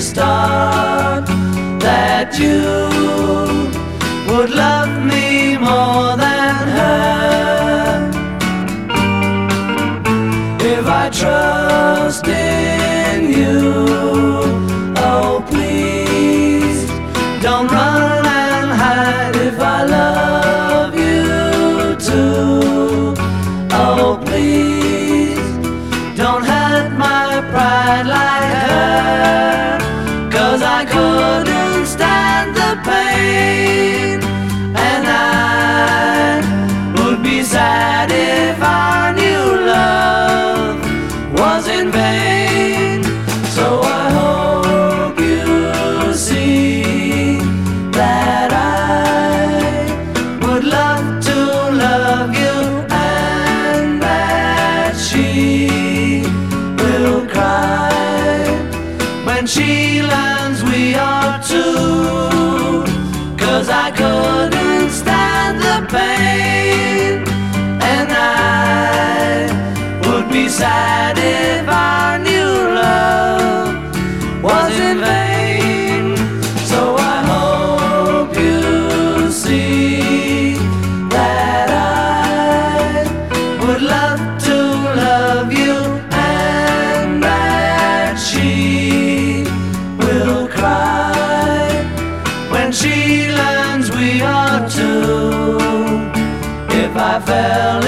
start that you would love me more than her. If I trust in you, she will cry when she learns we are two. Cause I couldn't stand the pain, and I would be sad we. If I fell